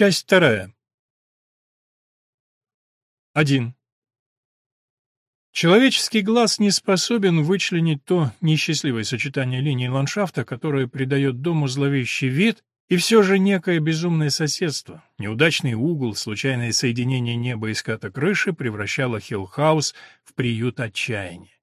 Часть вторая. 1. Человеческий глаз не способен вычленить то несчастливое сочетание линий ландшафта, которое придает дому зловещий вид, и все же некое безумное соседство, неудачный угол, случайное соединение неба и ската крыши превращало Хиллхаус в приют отчаяния.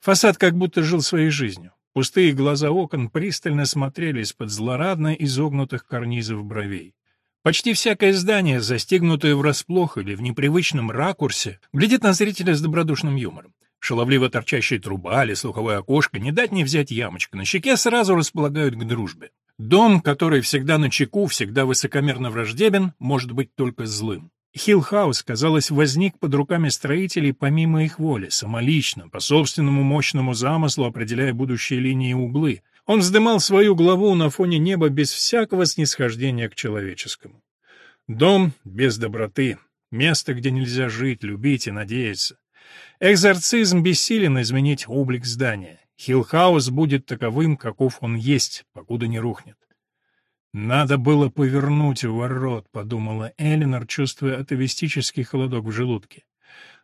Фасад как будто жил своей жизнью. Пустые глаза окон пристально смотрели из-под злорадно изогнутых карнизов бровей. Почти всякое здание, застегнутое врасплох или в непривычном ракурсе, глядит на зрителя с добродушным юмором. Шаловливо торчащая труба или слуховое окошко, не дать не взять ямочку на щеке, сразу располагают к дружбе. Дом, который всегда на чеку, всегда высокомерно враждебен, может быть только злым. Хиллхаус, казалось, возник под руками строителей помимо их воли, самолично, по собственному мощному замыслу определяя будущие линии и углы, он вздымал свою главу на фоне неба без всякого снисхождения к человеческому. Дом без доброты, место, где нельзя жить, любить и надеяться. Экзорцизм бессилен изменить облик здания. Хиллхаус будет таковым, каков он есть, покуда не рухнет. «Надо было повернуть ворот», — подумала Элинор, чувствуя атовистический холодок в желудке.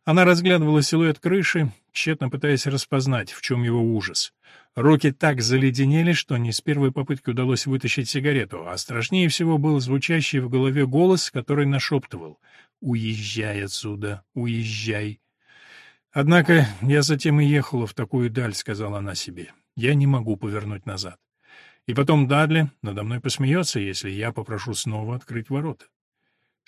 Она разглядывала силуэт крыши, тщетно пытаясь распознать, в чем его ужас. Руки так заледенели, что не с первой попытки удалось вытащить сигарету, а страшнее всего был звучащий в голове голос, который нашептывал «Уезжай отсюда, уезжай». «Однако я затем и ехала в такую даль», — сказала она себе. «Я не могу повернуть назад. И потом Дадли надо мной посмеется, если я попрошу снова открыть ворота».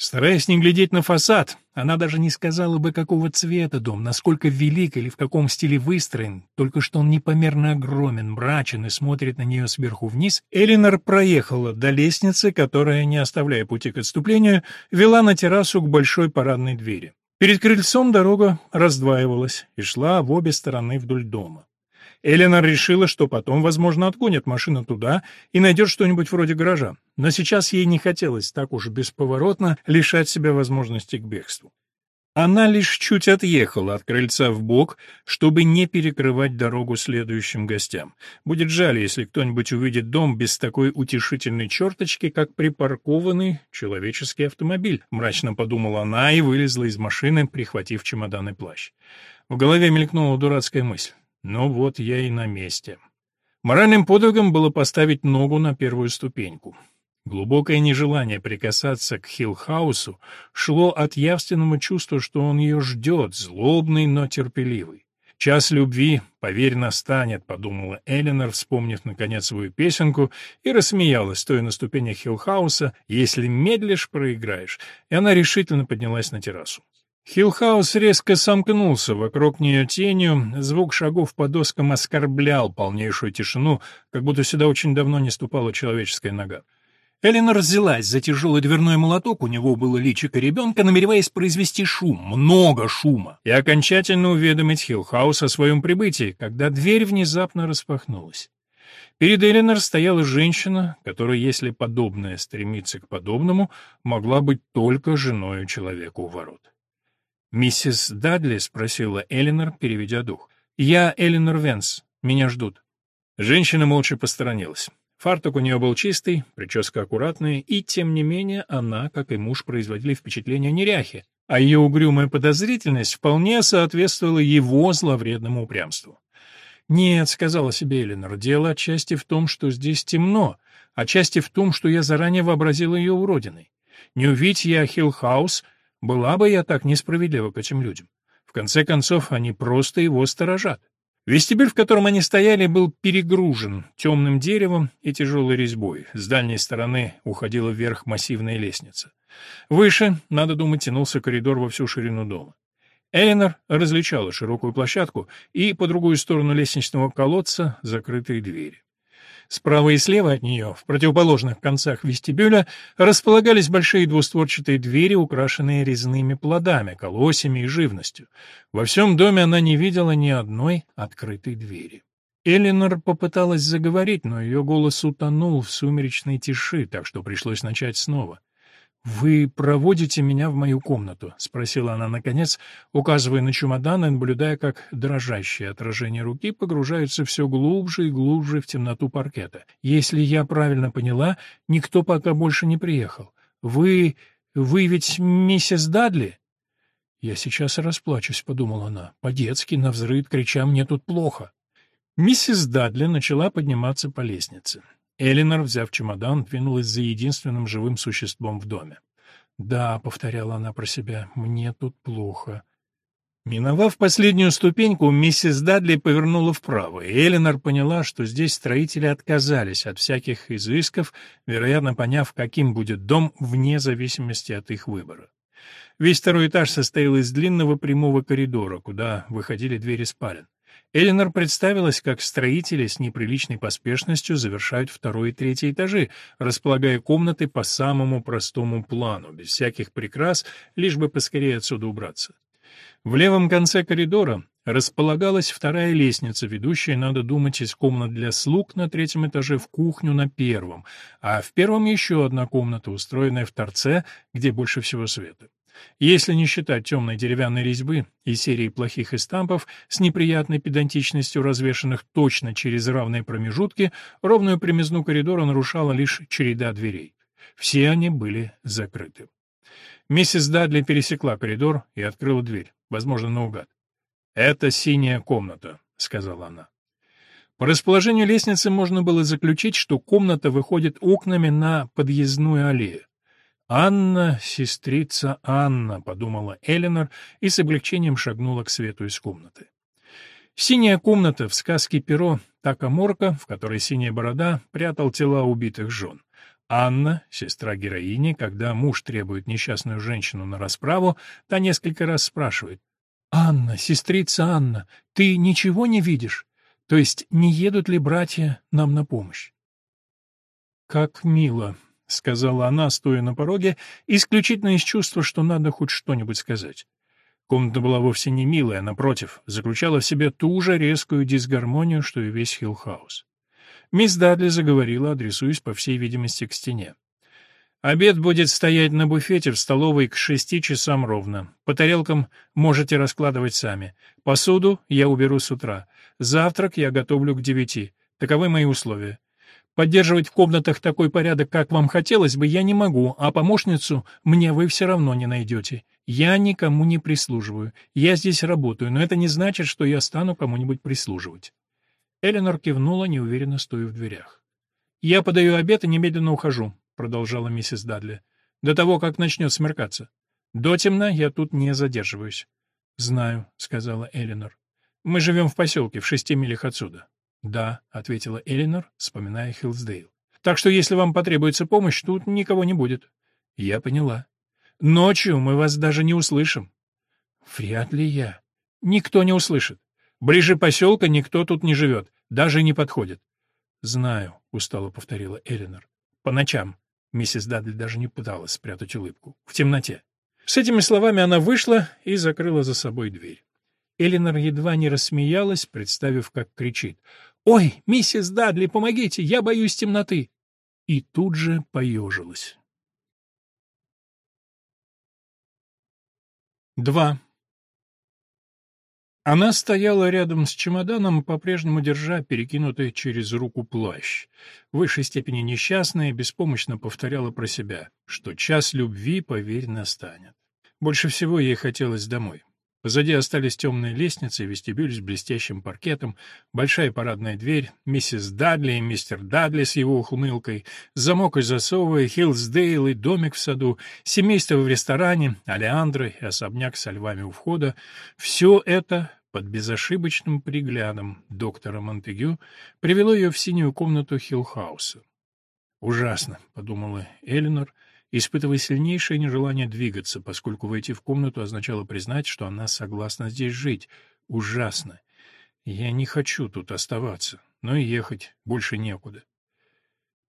Стараясь не глядеть на фасад, она даже не сказала бы, какого цвета дом, насколько велик или в каком стиле выстроен, только что он непомерно огромен, мрачен и смотрит на нее сверху вниз, Элинор проехала до лестницы, которая, не оставляя пути к отступлению, вела на террасу к большой парадной двери. Перед крыльцом дорога раздваивалась и шла в обе стороны вдоль дома. Эленор решила, что потом, возможно, отгонят машину туда и найдет что-нибудь вроде гаража. Но сейчас ей не хотелось так уж бесповоротно лишать себя возможности к бегству. Она лишь чуть отъехала от крыльца в бок, чтобы не перекрывать дорогу следующим гостям. Будет жаль, если кто-нибудь увидит дом без такой утешительной черточки, как припаркованный человеческий автомобиль, мрачно подумала она и вылезла из машины, прихватив чемодан и плащ. В голове мелькнула дурацкая мысль. Ну вот я и на месте. Моральным подвигом было поставить ногу на первую ступеньку. Глубокое нежелание прикасаться к Хиллхаусу шло от явственного чувства, что он ее ждет, злобный, но терпеливый. «Час любви, поверь, настанет», — подумала Эленор, вспомнив, наконец, свою песенку, и рассмеялась, стоя на ступенях Хиллхауса, «Если медлишь, проиграешь», и она решительно поднялась на террасу. Хиллхаус резко сомкнулся вокруг нее тенью, звук шагов по доскам оскорблял полнейшую тишину, как будто сюда очень давно не ступала человеческая нога. Эленор взялась за тяжелый дверной молоток, у него было личико ребенка, намереваясь произвести шум, много шума, и окончательно уведомить Хиллхаус о своем прибытии, когда дверь внезапно распахнулась. Перед Эленор стояла женщина, которая, если подобное стремится к подобному, могла быть только женой человека у ворот. «Миссис Дадли?» — спросила Элинор, переведя дух. «Я Элинор Венс. Меня ждут». Женщина молча посторонилась. Фартук у нее был чистый, прическа аккуратная, и, тем не менее, она, как и муж, производили впечатление неряхи, а ее угрюмая подозрительность вполне соответствовала его зловредному упрямству. «Нет», — сказала себе Элинор, — «дело отчасти в том, что здесь темно, отчасти в том, что я заранее вообразила ее уродиной. Не увидеть я Хиллхаус — была бы я так несправедлива к этим людям. В конце концов, они просто его сторожат. Вестибюль, в котором они стояли, был перегружен темным деревом и тяжелой резьбой. С дальней стороны уходила вверх массивная лестница. Выше, надо думать, тянулся коридор во всю ширину дома. Эленор различала широкую площадку и по другую сторону лестничного колодца закрытые двери. Справа и слева от нее, в противоположных концах вестибюля, располагались большие двустворчатые двери, украшенные резными плодами, колосьями и живностью. Во всем доме она не видела ни одной открытой двери. Элинор попыталась заговорить, но ее голос утонул в сумеречной тиши, так что пришлось начать снова. «Вы проводите меня в мою комнату?» — спросила она наконец, указывая на чемодан и наблюдая, как дрожащее отражение руки погружается все глубже и глубже в темноту паркета. «Если я правильно поняла, никто пока больше не приехал. Вы... вы ведь миссис Дадли?» «Я сейчас расплачусь», — подумала она. «По-детски, навзрыд, крича «мне тут плохо». Миссис Дадли начала подниматься по лестнице. Элинор, взяв чемодан, двинулась за единственным живым существом в доме. «Да», — повторяла она про себя, — «мне тут плохо». Миновав последнюю ступеньку, миссис Дадли повернула вправо, и Эленор поняла, что здесь строители отказались от всяких изысков, вероятно, поняв, каким будет дом вне зависимости от их выбора. Весь второй этаж состоял из длинного прямого коридора, куда выходили двери спален. Эленор представилась, как строители с неприличной поспешностью завершают второй и третий этажи, располагая комнаты по самому простому плану, без всяких прикрас, лишь бы поскорее отсюда убраться. В левом конце коридора располагалась вторая лестница, ведущая, надо думать, из комнат для слуг на третьем этаже в кухню на первом, а в первом еще одна комната, устроенная в торце, где больше всего света. Если не считать темной деревянной резьбы и серии плохих эстампов с неприятной педантичностью развешанных точно через равные промежутки, ровную примизну коридора нарушала лишь череда дверей. Все они были закрыты. Миссис Дадли пересекла коридор и открыла дверь, возможно, наугад. «Это синяя комната», — сказала она. По расположению лестницы можно было заключить, что комната выходит окнами на подъездную аллею. «Анна, сестрица Анна», — подумала Эленор и с облегчением шагнула к свету из комнаты. Синяя комната в сказке «Перо» Така Морка, в которой синяя борода прятал тела убитых жен. Анна, сестра героини, когда муж требует несчастную женщину на расправу, та несколько раз спрашивает. «Анна, сестрица Анна, ты ничего не видишь? То есть не едут ли братья нам на помощь?» «Как мило», — сказала она, стоя на пороге, исключительно из чувства, что надо хоть что-нибудь сказать. Комната была вовсе не милая, напротив, заключала в себе ту же резкую дисгармонию, что и весь Хиллхаус. Мисс Дадли заговорила, адресуясь, по всей видимости, к стене. «Обед будет стоять на буфете в столовой к шести часам ровно. По тарелкам можете раскладывать сами. Посуду я уберу с утра. Завтрак я готовлю к девяти. Таковы мои условия. Поддерживать в комнатах такой порядок, как вам хотелось бы, я не могу, а помощницу мне вы все равно не найдете. Я никому не прислуживаю. Я здесь работаю, но это не значит, что я стану кому-нибудь прислуживать». Эленор кивнула, неуверенно стоя в дверях. «Я подаю обед и немедленно ухожу», — продолжала миссис Дадли. «До того, как начнет смеркаться. До темна я тут не задерживаюсь». «Знаю», — сказала Эленор. «Мы живем в поселке, в шести милях отсюда. «Да», — ответила Элинор, вспоминая Хиллсдейл. «Так что если вам потребуется помощь, тут никого не будет». «Я поняла. Ночью мы вас даже не услышим». «Вряд ли я. Никто не услышит. Ближе поселка никто тут не живет, даже не подходит». «Знаю», — устало повторила Элинор. «По ночам». Миссис Дадли даже не пыталась спрятать улыбку. «В темноте». С этими словами она вышла и закрыла за собой дверь. Элинор едва не рассмеялась, представив, как кричит. «Ой, миссис Дадли, помогите, я боюсь темноты!» И тут же поежилась. Два. Она стояла рядом с чемоданом, по-прежнему держа перекинутый через руку плащ. В высшей степени несчастная, беспомощно повторяла про себя, что час любви, поверь, настанет. Больше всего ей хотелось домой. Позади остались темные лестницы, вестибюль с блестящим паркетом, большая парадная дверь, миссис Дадли и мистер Дадли с его ухмылкой, замок и засовы, Хиллсдейл и домик в саду, семейство в ресторане, олеандры и особняк со львами у входа — все это под безошибочным приглядом доктора Монтегю привело ее в синюю комнату Хиллхауса. «Ужасно», — подумала Элинор, — испытывая сильнейшее нежелание двигаться, поскольку войти в комнату означало признать, что она согласна здесь жить. Ужасно. Я не хочу тут оставаться, но и ехать больше некуда.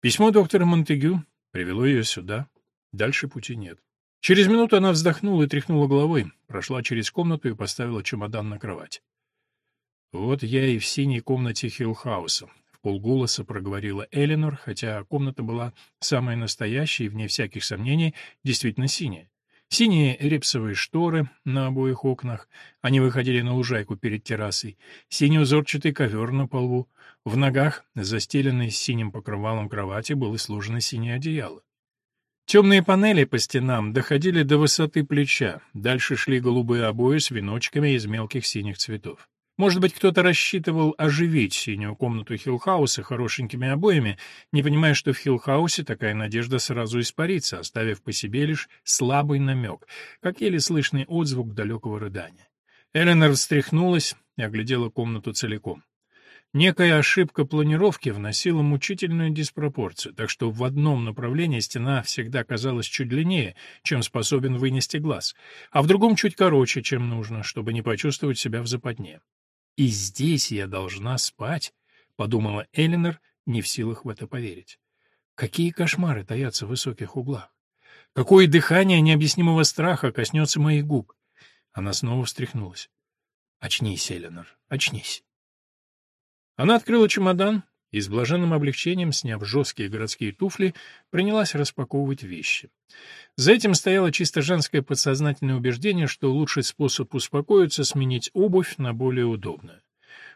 Письмо доктора Монтегю привело ее сюда. Дальше пути нет. Через минуту она вздохнула и тряхнула головой, прошла через комнату и поставила чемодан на кровать. Вот я и в синей комнате Хиллхауса полголоса проговорила Эленор, хотя комната была самая настоящая и, вне всяких сомнений, действительно синяя. Синие репсовые шторы на обоих окнах, они выходили на лужайку перед террасой, синий узорчатый ковер на полу, в ногах, застеленной синим покрывалом кровати, было сложено синее одеяло. Темные панели по стенам доходили до высоты плеча, дальше шли голубые обои с веночками из мелких синих цветов. Может быть, кто-то рассчитывал оживить синюю комнату Хиллхауса хорошенькими обоями, не понимая, что в Хиллхаусе такая надежда сразу испарится, оставив по себе лишь слабый намек, как еле слышный отзвук далекого рыдания. Эленор встряхнулась и оглядела комнату целиком. Некая ошибка планировки вносила мучительную диспропорцию, так что в одном направлении стена всегда казалась чуть длиннее, чем способен вынести глаз, а в другом чуть короче, чем нужно, чтобы не почувствовать себя в западне. «И здесь я должна спать», — подумала Элинор, не в силах в это поверить. «Какие кошмары таятся в высоких углах! Какое дыхание необъяснимого страха коснется моих губ!» Она снова встряхнулась. «Очнись, Элинор, очнись!» Она открыла чемодан и с блаженным облегчением, сняв жесткие городские туфли, принялась распаковывать вещи. За этим стояло чисто женское подсознательное убеждение, что лучший способ успокоиться — сменить обувь на более удобную.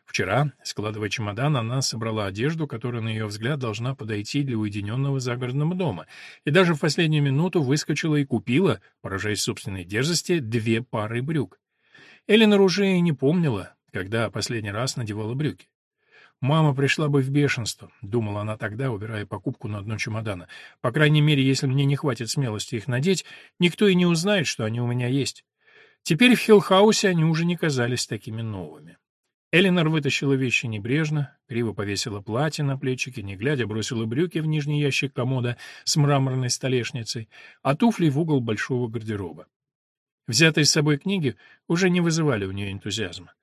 Вчера, складывая чемодан, она собрала одежду, которая, на ее взгляд, должна подойти для уединенного загородного дома, и даже в последнюю минуту выскочила и купила, поражаясь собственной дерзости, две пары брюк. Эленор уже и не помнила, когда последний раз надевала брюки. «Мама пришла бы в бешенство», — думала она тогда, убирая покупку на дно чемодана. «По крайней мере, если мне не хватит смелости их надеть, никто и не узнает, что они у меня есть». Теперь в Хиллхаусе они уже не казались такими новыми. Элинор вытащила вещи небрежно, криво повесила платье на плечики, не глядя бросила брюки в нижний ящик комода с мраморной столешницей, а туфли в угол большого гардероба. Взятые с собой книги уже не вызывали у нее энтузиазма.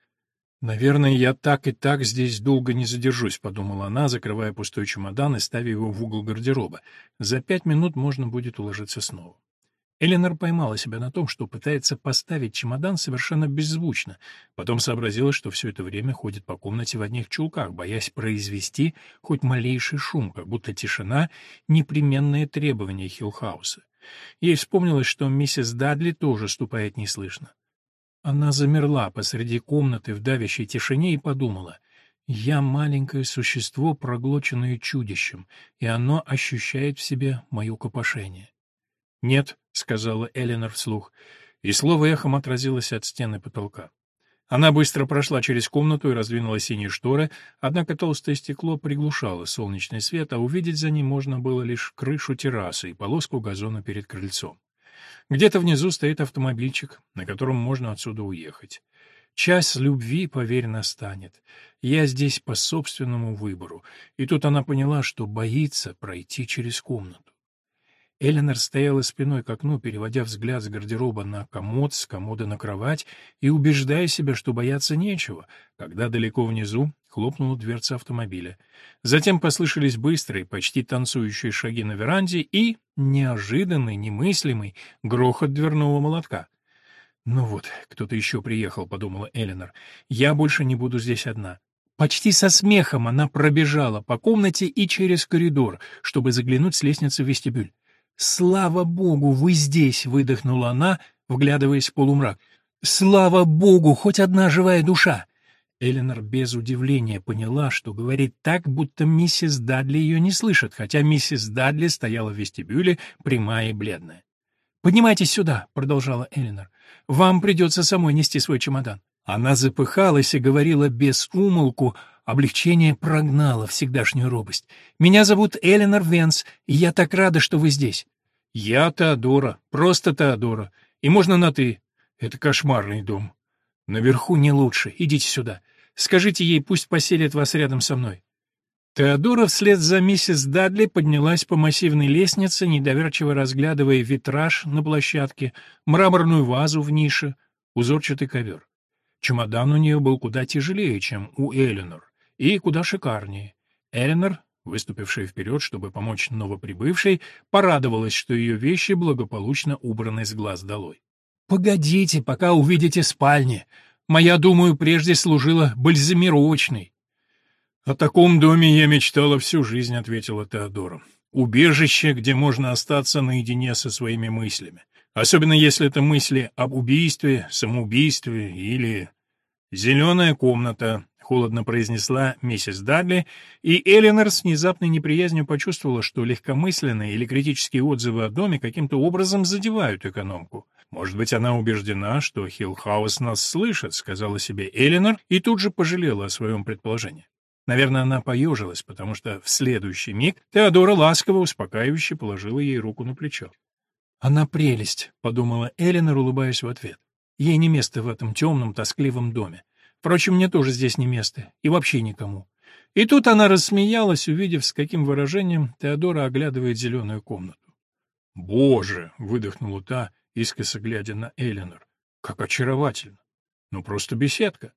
«Наверное, я так и так здесь долго не задержусь», — подумала она, закрывая пустой чемодан и ставя его в угол гардероба. «За пять минут можно будет уложиться снова». Эленор поймала себя на том, что пытается поставить чемодан совершенно беззвучно, потом сообразила, что все это время ходит по комнате в одних чулках, боясь произвести хоть малейший шум, как будто тишина — непременное требование Хиллхауса. Ей вспомнилось, что миссис Дадли тоже ступает неслышно. Она замерла посреди комнаты в давящей тишине и подумала, «Я маленькое существо, проглоченное чудищем, и оно ощущает в себе мое копошение». «Нет», — сказала Эленор вслух, и слово эхом отразилось от стены потолка. Она быстро прошла через комнату и раздвинула синие шторы, однако толстое стекло приглушало солнечный свет, а увидеть за ним можно было лишь крышу террасы и полоску газона перед крыльцом. Где-то внизу стоит автомобильчик, на котором можно отсюда уехать. Часть любви, поверь, настанет. Я здесь по собственному выбору. И тут она поняла, что боится пройти через комнату. Эленор стояла спиной к окну, переводя взгляд с гардероба на комод, с комода на кровать и убеждая себя, что бояться нечего, когда далеко внизу хлопнула дверца автомобиля. Затем послышались быстрые, почти танцующие шаги на веранде и неожиданный, немыслимый грохот дверного молотка. «Ну вот, кто-то еще приехал», — подумала Эленор. «Я больше не буду здесь одна». Почти со смехом она пробежала по комнате и через коридор, чтобы заглянуть с лестницы в вестибюль. «Слава богу, вы здесь!» — выдохнула она, вглядываясь в полумрак. «Слава богу, хоть одна живая душа!» Эленор без удивления поняла, что говорит так, будто миссис Дадли ее не слышит, хотя миссис Дадли стояла в вестибюле, прямая и бледная. «Поднимайтесь сюда», — продолжала Эленор. «Вам придется самой нести свой чемодан». Она запыхалась и говорила без умолку, Облегчение прогнало всегдашнюю робость. «Меня зовут Эленор Венс, и я так рада, что вы здесь». «Я Теодора, просто Теодора. И можно на «ты». Это кошмарный дом. Наверху не лучше. Идите сюда. Скажите ей, пусть поселит вас рядом со мной». Теодора вслед за миссис Дадли поднялась по массивной лестнице, недоверчиво разглядывая витраж на площадке, мраморную вазу в нише, узорчатый ковер. Чемодан у нее был куда тяжелее, чем у Эленор и куда шикарнее. Эленор, выступившая вперед, чтобы помочь новоприбывшей, порадовалась, что ее вещи благополучно убраны с глаз долой. «Погодите, пока увидите спальни. Моя, думаю, прежде служила бальзамировочной». «О таком доме я мечтала всю жизнь», — ответила Теодора. «Убежище, где можно остаться наедине со своими мыслями. Особенно если это мысли об убийстве, самоубийстве или «Зеленая комната», холодно произнесла миссис Дадли, и Эленор с внезапной неприязнью почувствовала, что легкомысленные или критические отзывы о доме каким-то образом задевают экономку. «Может быть, она убеждена, что Хиллхаус нас слышит», — сказала себе Эленор, и тут же пожалела о своем предположении. Наверное, она поежилась, потому что в следующий миг Теодора ласково, успокаивающе положила ей руку на плечо. «Она прелесть», — подумала Эленор, улыбаясь в ответ. «Ей не место в этом темном, тоскливом доме. Впрочем, мне тоже здесь не место, и вообще никому». И тут она рассмеялась, увидев, с каким выражением Теодора оглядывает зеленую комнату. «Боже!» — выдохнула та, искоса глядя на Эленор. «Как очаровательно! Ну, просто беседка!»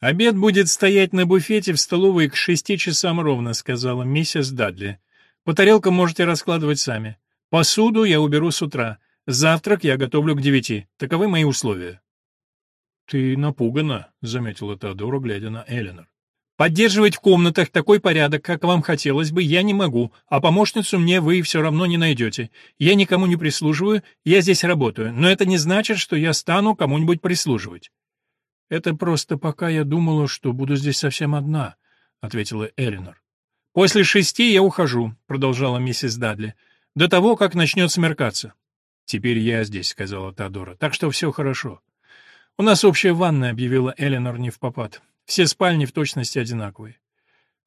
«Обед будет стоять на буфете в столовой к шести часам ровно», — сказала миссис Дадли. «По тарелкам можете раскладывать сами. Посуду я уберу с утра. Завтрак я готовлю к девяти. Таковы мои условия». «Ты напугана», — заметила Теодора, глядя на Эленор. «Поддерживать в комнатах такой порядок, как вам хотелось бы, я не могу, а помощницу мне вы все равно не найдете. Я никому не прислуживаю, я здесь работаю, но это не значит, что я стану кому-нибудь прислуживать». «Это просто пока я думала, что буду здесь совсем одна», — ответила Элинор. «После шести я ухожу», — продолжала миссис Дадли, — «до того, как начнет смеркаться». «Теперь я здесь», — сказала Теодора, — «так что все хорошо». «У нас общая ванная», — объявила Элинор не в попад. «Все спальни в точности одинаковые».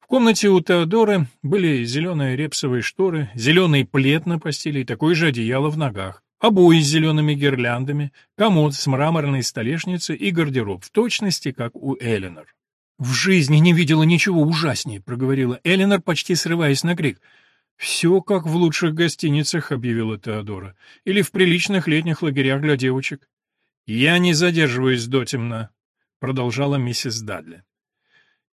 В комнате у Теодоры были зеленые репсовые шторы, зеленый плед на постели и такое же одеяло в ногах обои с зелеными гирляндами, комод с мраморной столешницей и гардероб, в точности, как у Эленор. «В жизни не видела ничего ужаснее», — проговорила Эленор, почти срываясь на крик. «Все как в лучших гостиницах», — объявила Теодора, — «или в приличных летних лагерях для девочек». «Я не задерживаюсь дотемно», — продолжала миссис Дадли.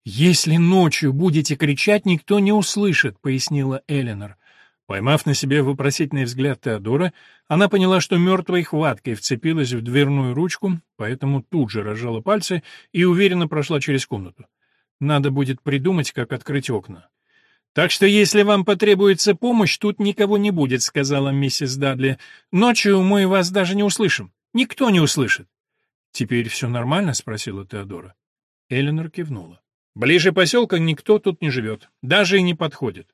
«Если ночью будете кричать, никто не услышит», — пояснила Эленор. Поймав на себе вопросительный взгляд Теодора, она поняла, что мертвой хваткой вцепилась в дверную ручку, поэтому тут же разжала пальцы и уверенно прошла через комнату. Надо будет придумать, как открыть окна. «Так что, если вам потребуется помощь, тут никого не будет», — сказала миссис Дадли. «Ночью мы вас даже не услышим. Никто не услышит». «Теперь все нормально?» — спросила Теодора. Эленор кивнула. «Ближе поселка никто тут не живет, даже и не подходит.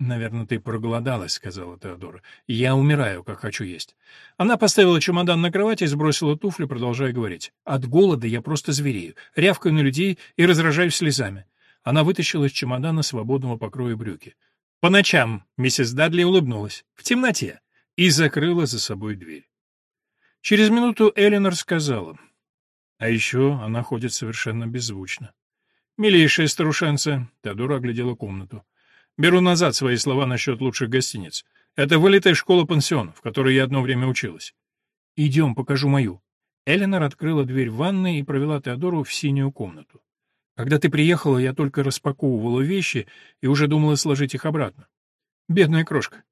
«Наверное, ты проголодалась», — сказала Теодора. «Я умираю, как хочу есть». Она поставила чемодан на кровать и сбросила туфли, продолжая говорить. «От голода я просто зверею, рявкаю на людей и разражаюсь слезами». Она вытащила из чемодана свободного покроя брюки. «По ночам», — миссис Дадли улыбнулась, — «в темноте», и закрыла за собой дверь. Через минуту Эленор сказала. А еще она ходит совершенно беззвучно. «Милейшая старушенца», — Теодора оглядела комнату. Беру назад свои слова насчет лучших гостиниц. Это вылитая школа-пансион, в которой я одно время училась. Идем, покажу мою. Эленор открыла дверь в ванной и провела Теодору в синюю комнату. Когда ты приехала, я только распаковывала вещи и уже думала сложить их обратно. Бедная крошка,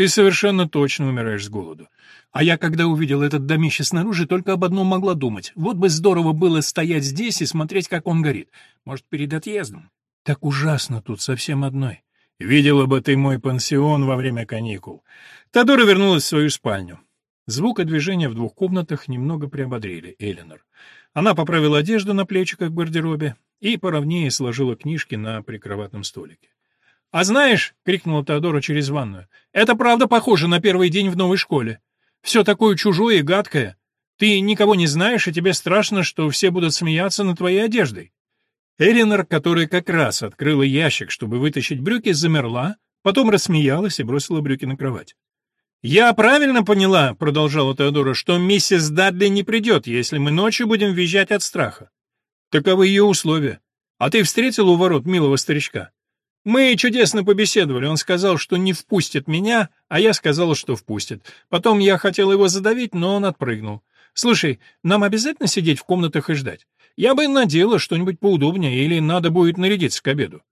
ты совершенно точно умираешь с голоду. А я, когда увидела этот домище снаружи, только об одном могла думать. Вот бы здорово было стоять здесь и смотреть, как он горит. Может, перед отъездом? Так ужасно тут совсем одной. Видела бы ты мой пансион во время каникул. Тадора вернулась в свою спальню. Звук и движение в двух комнатах немного приободрили Эленор. Она поправила одежду на плечиках в гардеробе и поровнее сложила книжки на прикроватном столике. «А знаешь», — крикнула Теодора через ванную, — «это правда похоже на первый день в новой школе. Все такое чужое и гадкое. Ты никого не знаешь, и тебе страшно, что все будут смеяться над твоей одеждой. Эринор, которая как раз открыла ящик, чтобы вытащить брюки, замерла, потом рассмеялась и бросила брюки на кровать. «Я правильно поняла», — продолжала Теодора, — «что миссис Дадли не придет, если мы ночью будем визжать от страха. Таковы ее условия. А ты встретил у ворот милого старичка? Мы чудесно побеседовали. Он сказал, что не впустит меня, а я сказала, что впустит. Потом я хотел его задавить, но он отпрыгнул. Слушай, нам обязательно сидеть в комнатах и ждать? Я бы надела что-нибудь поудобнее или надо будет нарядиться к обеду.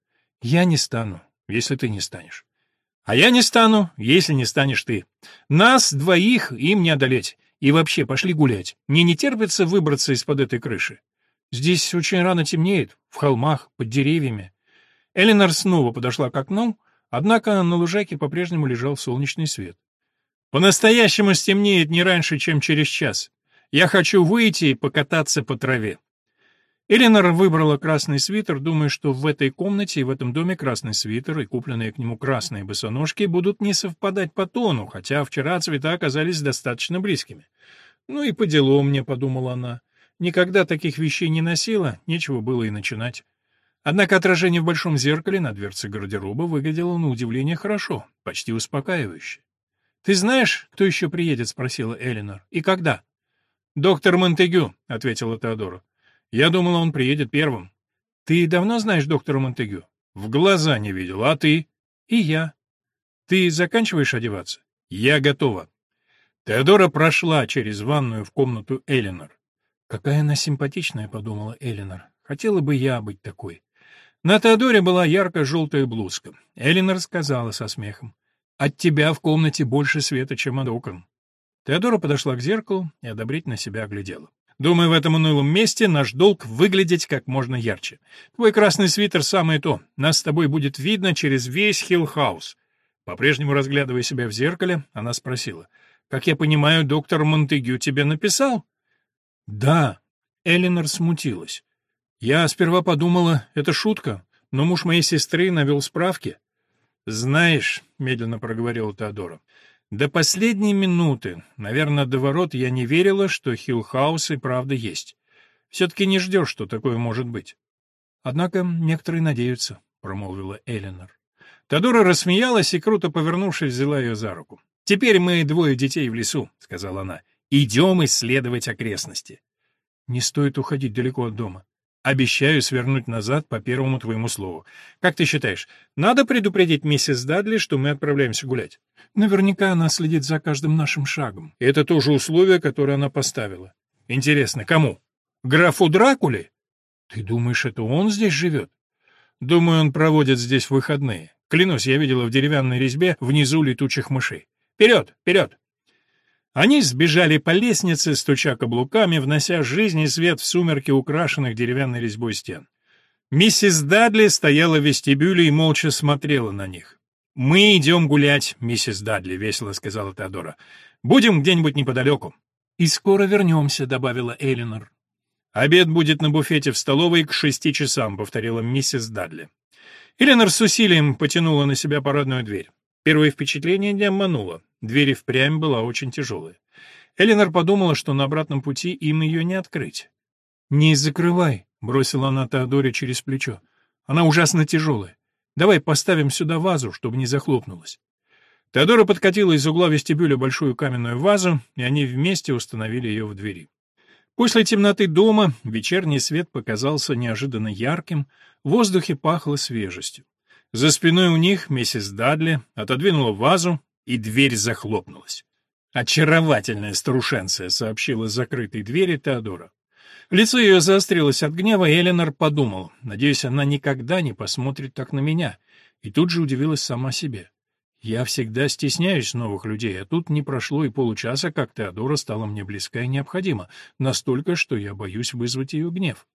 Я не стану, если ты не станешь. А я не стану, если не станешь ты. Нас двоих им не одолеть. И вообще, пошли гулять. Мне не терпится выбраться из-под этой крыши. Здесь очень рано темнеет, в холмах, под деревьями. Эленор снова подошла к окну, однако на лужайке по-прежнему лежал солнечный свет. По-настоящему стемнеет не раньше, чем через час. Я хочу выйти и покататься по траве. Эленор выбрала красный свитер, думая, что в этой комнате и в этом доме красный свитер и купленные к нему красные босоножки будут не совпадать по тону, хотя вчера цвета оказались достаточно близкими. «Ну и по делу мне», — подумала она. Никогда таких вещей не носила, нечего было и начинать. Однако отражение в большом зеркале на дверце гардероба выглядело на удивление хорошо, почти успокаивающе. «Ты знаешь, кто еще приедет?» — спросила Элинор. «И когда?» «Доктор Монтегю», — ответила Теодора. Я думала, он приедет первым. Ты давно знаешь доктора Монтегю? В глаза не видел, а ты? И я. Ты заканчиваешь одеваться? Я готова. Теодора прошла через ванную в комнату Элинор. Какая она симпатичная, подумала Элинор. Хотела бы я быть такой. На Теодоре была ярко-желтая блузка. Элинор сказала со смехом. «От тебя в комнате больше света, чем от окон». Теодора подошла к зеркалу и одобрительно себя оглядела. Думаю, в этом унылом месте наш долг выглядеть как можно ярче. Твой красный свитер самое то. Нас с тобой будет видно через весь Хиллхаус. По-прежнему разглядывая себя в зеркале, она спросила. «Как я понимаю, доктор Монтегю тебе написал?» «Да». Элинор смутилась. «Я сперва подумала, это шутка, но муж моей сестры навел справки». «Знаешь», — медленно проговорила Теодора, — до последней минуты, наверное, до ворот я не верила, что Хиллхаус и правда есть. Все-таки не ждешь, что такое может быть. Однако некоторые надеются, — промолвила Эленор. Тодора рассмеялась и, круто повернувшись, взяла ее за руку. «Теперь мы двое детей в лесу», — сказала она. «Идем исследовать окрестности». «Не стоит уходить далеко от дома. Обещаю свернуть назад по первому твоему слову. Как ты считаешь, надо предупредить миссис Дадли, что мы отправляемся гулять? Наверняка она следит за каждым нашим шагом. Это тоже условие, которое она поставила. Интересно, кому? Графу Дракуле? Ты думаешь, это он здесь живет? Думаю, он проводит здесь выходные. Клянусь, я видела в деревянной резьбе внизу летучих мышей. Вперед, вперед! Они сбежали по лестнице, стуча каблуками, внося жизнь и свет в сумерки украшенных деревянной резьбой стен. Миссис Дадли стояла в вестибюле и молча смотрела на них. «Мы идем гулять, миссис Дадли», — весело сказала Теодора. «Будем где-нибудь неподалеку». «И скоро вернемся», — добавила Элинор. «Обед будет на буфете в столовой к шести часам», — повторила миссис Дадли. Эленор с усилием потянула на себя парадную дверь. Первое впечатление не обмануло. Дверь впрямь была очень тяжелая. Эленор подумала, что на обратном пути им ее не открыть. «Не закрывай», — бросила она Теодоре через плечо. «Она ужасно тяжелая. Давай поставим сюда вазу, чтобы не захлопнулась». Теодора подкатила из угла вестибюля большую каменную вазу, и они вместе установили ее в двери. После темноты дома вечерний свет показался неожиданно ярким, в воздухе пахло свежестью. За спиной у них миссис Дадли отодвинула вазу, и дверь захлопнулась. «Очаровательная старушенция», — сообщила закрытой двери Теодора. Лицо ее заострилось от гнева, и Эленор подумал, надеюсь, она никогда не посмотрит так на меня, и тут же удивилась сама себе. Я всегда стесняюсь новых людей, а тут не прошло и получаса, как Теодора стала мне близка и необходима, настолько, что я боюсь вызвать ее гнев.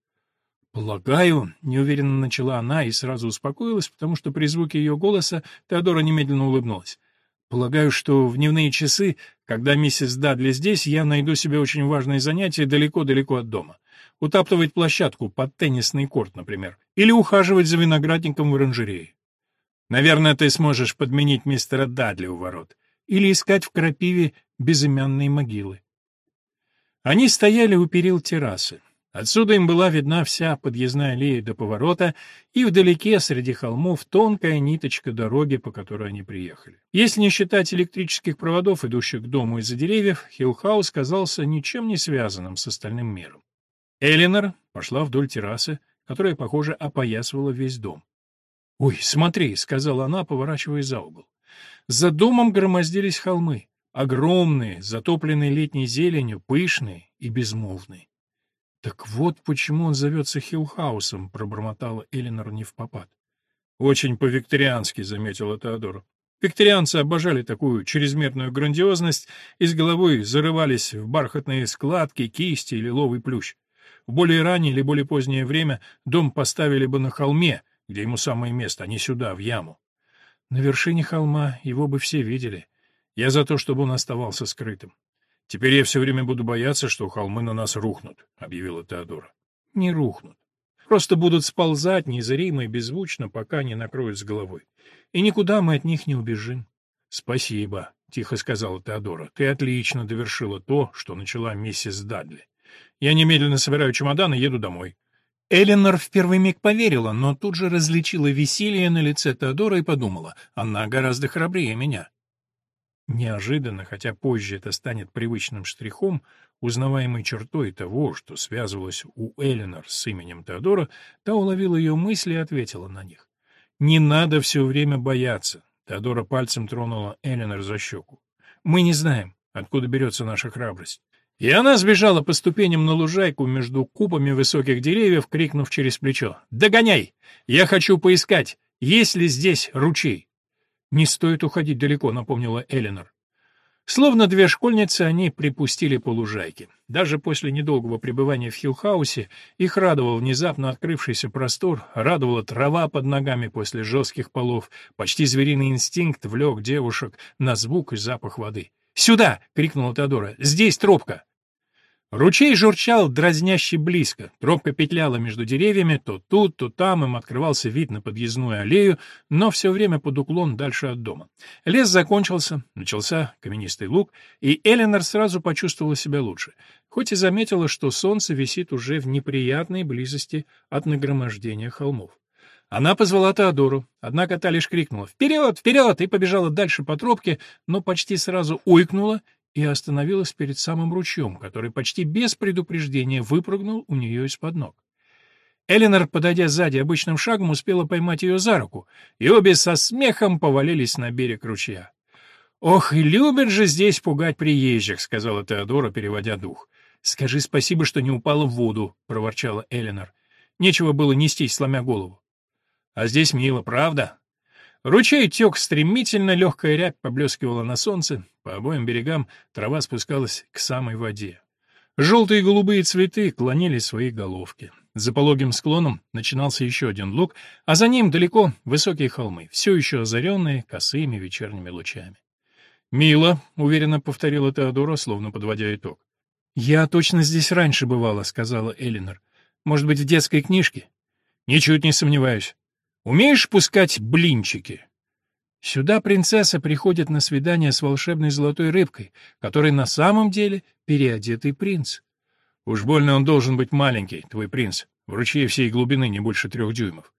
«Полагаю», — неуверенно начала она и сразу успокоилась, потому что при звуке ее голоса Теодора немедленно улыбнулась. «Полагаю, что в дневные часы, когда миссис Дадли здесь, я найду себе очень важное занятие далеко-далеко от дома. Утаптывать площадку под теннисный корт, например, или ухаживать за виноградником в оранжерее. Наверное, ты сможешь подменить мистера Дадли у ворот или искать в крапиве безымянные могилы». Они стояли у перил террасы. Отсюда им была видна вся подъездная аллея до поворота, и вдалеке, среди холмов, тонкая ниточка дороги, по которой они приехали. Если не считать электрических проводов, идущих к дому из-за деревьев, Хиллхаус казался ничем не связанным с остальным миром. Элинор пошла вдоль террасы, которая, похоже, опоясывала весь дом. «Ой, смотри», — сказала она, поворачивая за угол. За домом громоздились холмы, огромные, затопленные летней зеленью, пышные и безмолвные. «Так вот почему он зовется Хиллхаусом», — пробормотала Элинор не в попад. «Очень по-викториански», — заметила Теодора. Викторианцы обожали такую чрезмерную грандиозность и с головой зарывались в бархатные складки, кисти и лиловый плющ. В более раннее или более позднее время дом поставили бы на холме, где ему самое место, а не сюда, в яму. На вершине холма его бы все видели. Я за то, чтобы он оставался скрытым. Теперь я все время буду бояться, что холмы на нас рухнут, — объявила Теодора. Не рухнут. Просто будут сползать незримо и беззвучно, пока не накроют с головой. И никуда мы от них не убежим. — Спасибо, — тихо сказала Теодора. — Ты отлично довершила то, что начала миссис Дадли. Я немедленно собираю чемодан и еду домой. Эленор в первый миг поверила, но тут же различила веселье на лице Теодора и подумала, она гораздо храбрее меня. Неожиданно, хотя позже это станет привычным штрихом, узнаваемой чертой того, что связывалось у Эленор с именем Теодора, та уловила ее мысли и ответила на них. «Не надо все время бояться», — Теодора пальцем тронула Эленор за щеку. «Мы не знаем, откуда берется наша храбрость. И она сбежала по ступеням на лужайку между купами высоких деревьев, крикнув через плечо. «Догоняй! Я хочу поискать, есть ли здесь ручей!» «Не стоит уходить далеко», — напомнила Эленор. Словно две школьницы, они припустили по лужайке. Даже после недолгого пребывания в Хиллхаусе их радовал внезапно открывшийся простор, радовала трава под ногами после жестких полов, почти звериный инстинкт влек девушек на звук и запах воды. «Сюда!» — крикнула Теодора. «Здесь тропка!» Ручей журчал дразняще близко, тропка петляла между деревьями, то тут, то там им открывался вид на подъездную аллею, но все время под уклон дальше от дома. Лес закончился, начался каменистый луг, и Эленор сразу почувствовала себя лучше, хоть и заметила, что солнце висит уже в неприятной близости от нагромождения холмов. Она позвала Теодору, однако та лишь крикнула «Вперед! Вперед!» и побежала дальше по тропке, но почти сразу уйкнула и остановилась перед самым ручьем, который почти без предупреждения выпрыгнул у нее из-под ног. Эленор, подойдя сзади обычным шагом, успела поймать ее за руку, и обе со смехом повалились на берег ручья. «Ох, и любят же здесь пугать приезжих», — сказала Теодора, переводя дух. «Скажи спасибо, что не упала в воду», — проворчала Эленор. Нечего было нестись, сломя голову. «А здесь мило, правда?» Ручей тек стремительно, легкая рябь поблескивала на солнце, по обоим берегам трава спускалась к самой воде. Желтые и голубые цветы клонили свои головки. За пологим склоном начинался еще один луг, а за ним далеко высокие холмы, все еще озаренные косыми вечерними лучами. «Мило», — уверенно повторила Теодора, словно подводя итог. «Я точно здесь раньше бывала», — сказала Элинор. «Может быть, в детской книжке?» «Ничуть не сомневаюсь. Умеешь пускать блинчики?» Сюда принцесса приходит на свидание с волшебной золотой рыбкой, который на самом деле переодетый принц. Уж больно он должен быть маленький, твой принц, в ручье всей глубины не больше трех дюймов.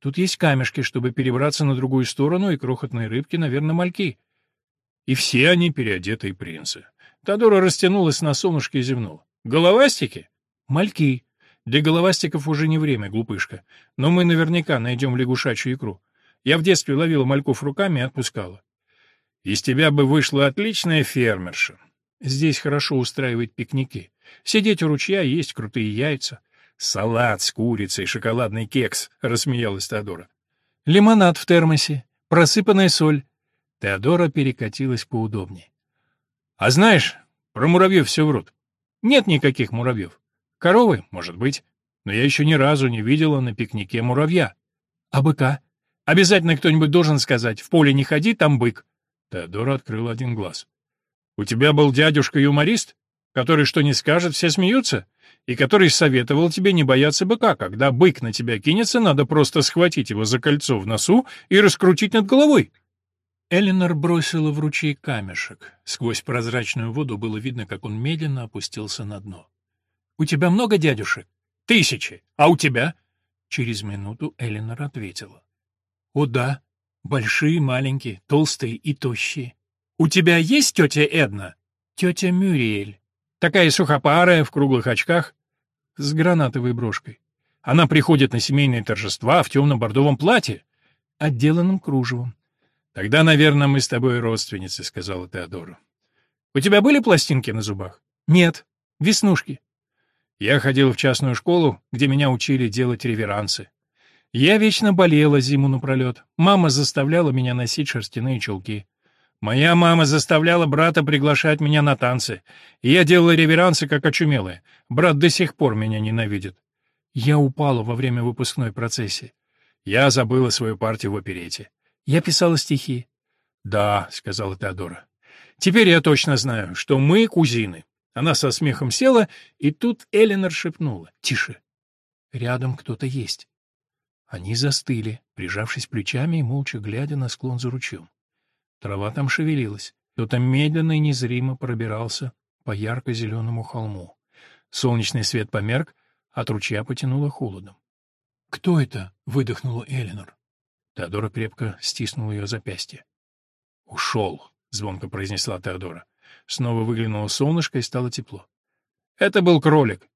Тут есть камешки, чтобы перебраться на другую сторону, и крохотные рыбки, наверное, мальки. И все они переодетые принцы. Тодора растянулась на солнышке и зевнула. «Головастики?» «Мальки. Для головастиков уже не время, глупышка. Но мы наверняка найдем лягушачью икру. Я в детстве ловила мальков руками и отпускала. Из тебя бы вышла отличная фермерша. Здесь хорошо устраивать пикники. Сидеть у ручья, есть крутые яйца. Салат с курицей, шоколадный кекс, — рассмеялась Теодора. Лимонад в термосе, просыпанная соль. Теодора перекатилась поудобнее. А знаешь, про муравьев все врут. Нет никаких муравьев. Коровы, может быть, но я еще ни разу не видела на пикнике муравья. А быка? Обязательно кто-нибудь должен сказать, в поле не ходи, там бык. Теодора открыл один глаз. У тебя был дядюшка-юморист, который что не скажет, все смеются, и который советовал тебе не бояться быка. Когда бык на тебя кинется, надо просто схватить его за кольцо в носу и раскрутить над головой. Эленор бросила в ручей камешек. Сквозь прозрачную воду было видно, как он медленно опустился на дно. У тебя много дядюшек? Тысячи. А у тебя? Через минуту Эленор ответила. О да, большие, маленькие, толстые и тощие. У тебя есть тетя Эдна? Тетя Мюриэль. Такая сухопарая, в круглых очках, с гранатовой брошкой. Она приходит на семейные торжества в темном бордовом платье, отделанном кружевом. Тогда, наверное, мы с тобой родственницы, сказала Теодора. У тебя были пластинки на зубах? Нет, веснушки. Я ходил в частную школу, где меня учили делать реверансы. Я вечно болела зиму напролет. Мама заставляла меня носить шерстяные чулки. Моя мама заставляла брата приглашать меня на танцы. И я делала реверансы, как очумелая. Брат до сих пор меня ненавидит. Я упала во время выпускной процессии. Я забыла свою партию в оперете. Я писала стихи. «Да», — сказала Теодора. «Теперь я точно знаю, что мы кузины. Она со смехом села, и тут Эленор шепнула. «Тише». Рядом кто-то есть. Они застыли, прижавшись плечами и молча глядя на склон за ручьем. Трава там шевелилась. Кто-то медленно и незримо пробирался по ярко-зеленому холму. Солнечный свет померк, от ручья потянуло холодом. «Кто это?» — выдохнула Элинор. Теодора крепко стиснула ее запястье. «Ушел», — звонко произнесла Теодора. Снова выглянуло солнышко, и стало тепло. «Это был кролик».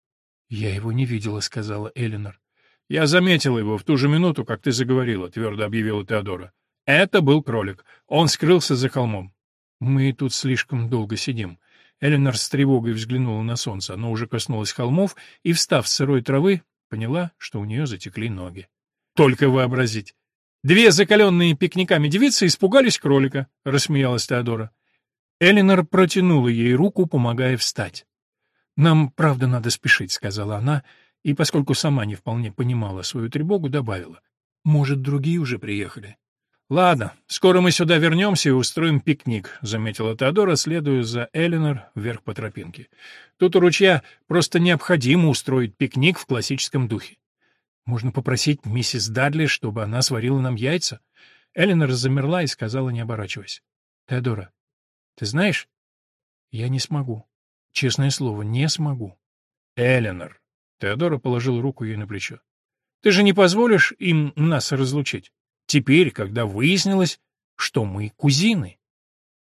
«Я его не видела», — сказала Элинор. «Я заметила его в ту же минуту, как ты заговорила», — твердо объявила Теодора. «Это был кролик. Он скрылся за холмом». «Мы тут слишком долго сидим». Эленор с тревогой взглянула на солнце. Оно уже коснулось холмов и, встав с сырой травы, поняла, что у нее затекли ноги. «Только вообразить! Две закаленные пикниками девицы испугались кролика», — рассмеялась Теодора. Эленор протянула ей руку, помогая встать. «Нам, правда, надо спешить», — сказала она, и, поскольку сама не вполне понимала свою тревогу, добавила. «Может, другие уже приехали?» «Ладно, скоро мы сюда вернемся и устроим пикник», — заметила Теодора, следуя за Эленор вверх по тропинке. «Тут у ручья просто необходимо устроить пикник в классическом духе. Можно попросить миссис Дадли, чтобы она сварила нам яйца?» Эленор замерла и сказала, не оборачиваясь. «Теодора, ты знаешь, я не смогу. Честное слово, не смогу». «Эленор», — Теодора положил руку ей на плечо, — «ты же не позволишь им нас разлучить?» Теперь, когда выяснилось, что мы кузины.